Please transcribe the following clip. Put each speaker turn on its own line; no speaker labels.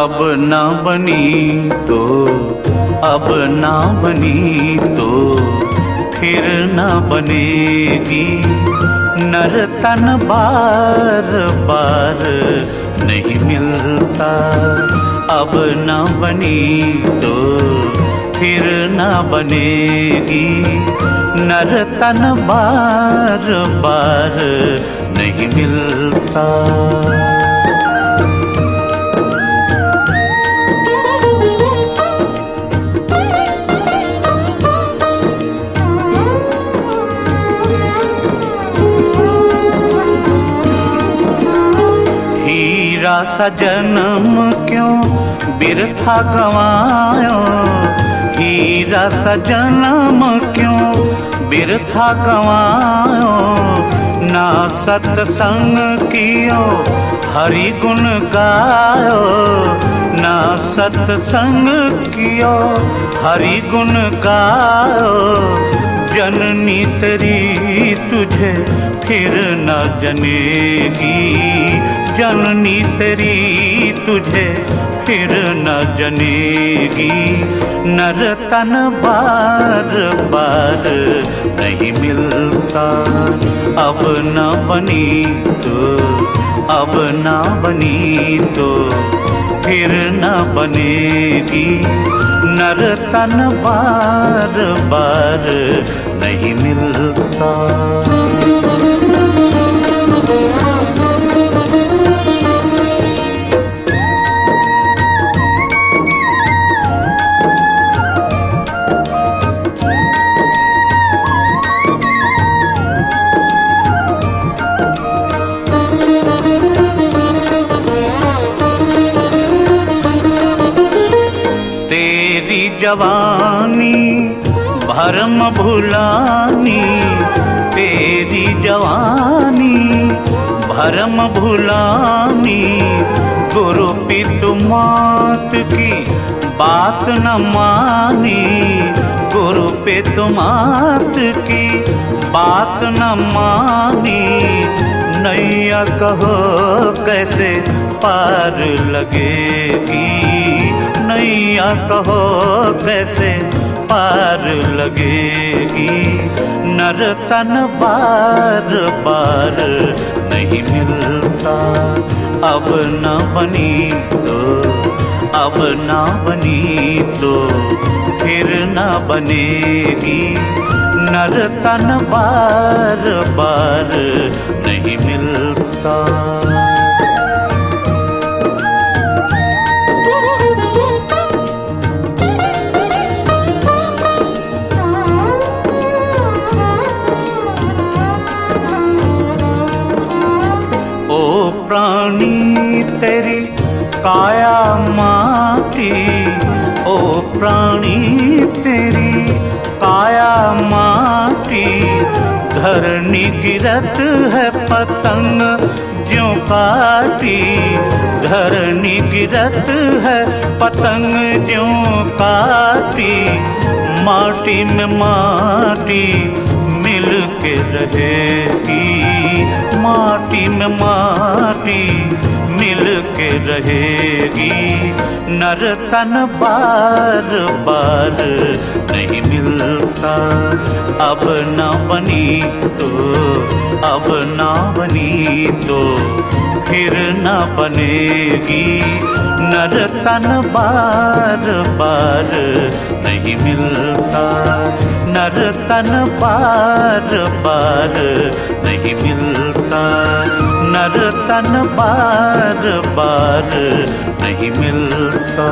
अब ना बनी तो अब ना बनी तो फिर ना बनेगी। नर तन बार बार नहीं मिलता। अब ना बनी तो फिर ना बनेगी। नर तन बार बार नहीं मिलता। हीरा सा जन्म क्यों बिरथा गवायो? हीरा सा जन्म क्यों बिरथा गवायो? ना सत्संग कियो, हरि गुण गायो। ना सत्संग कियो, हरि गुण गायो। जननी तेरी तुझे फिर न जनेगी। जननी तेरी तुझे फिर न जनेगी। नर तन बार बार नहीं मिलता। अब न बनी तो अब न बनी तो फिर न बनेगी। नर तन बार बार नहीं मिलता। जवानी भरम भुलानी तेरी जवानी, भरम भुलानी, गुरु पितु मात की बात न मानी, गुरु पितु मात की बात न मानी। नैया कहो कैसे पार लगेगी, नैया कहो कैसे पार लगेगी। नर तन बार बार नहीं मिलता। अब न बनी तो अब न बनी तो फिर न बनेगी। नर तन बार बार नहीं मिलता। प्राणी तेरी काया माटी, ओ प्राणी तेरी काया माटी। धरनी गिरत है पतंग ज्यो काटी, धरनी गिरत है पतंग ज्यो काटी। माटी में माटी मिल के माटी माटी रहेगी। नर तन बार बार नहीं मिलता। अब न बनी तो अब न बनी तो फिर न बनेगी। नर तन बार बार नहीं मिलता। नर नर तन बार बार नहीं मिलता। नर तन बार बार नहीं मिलता।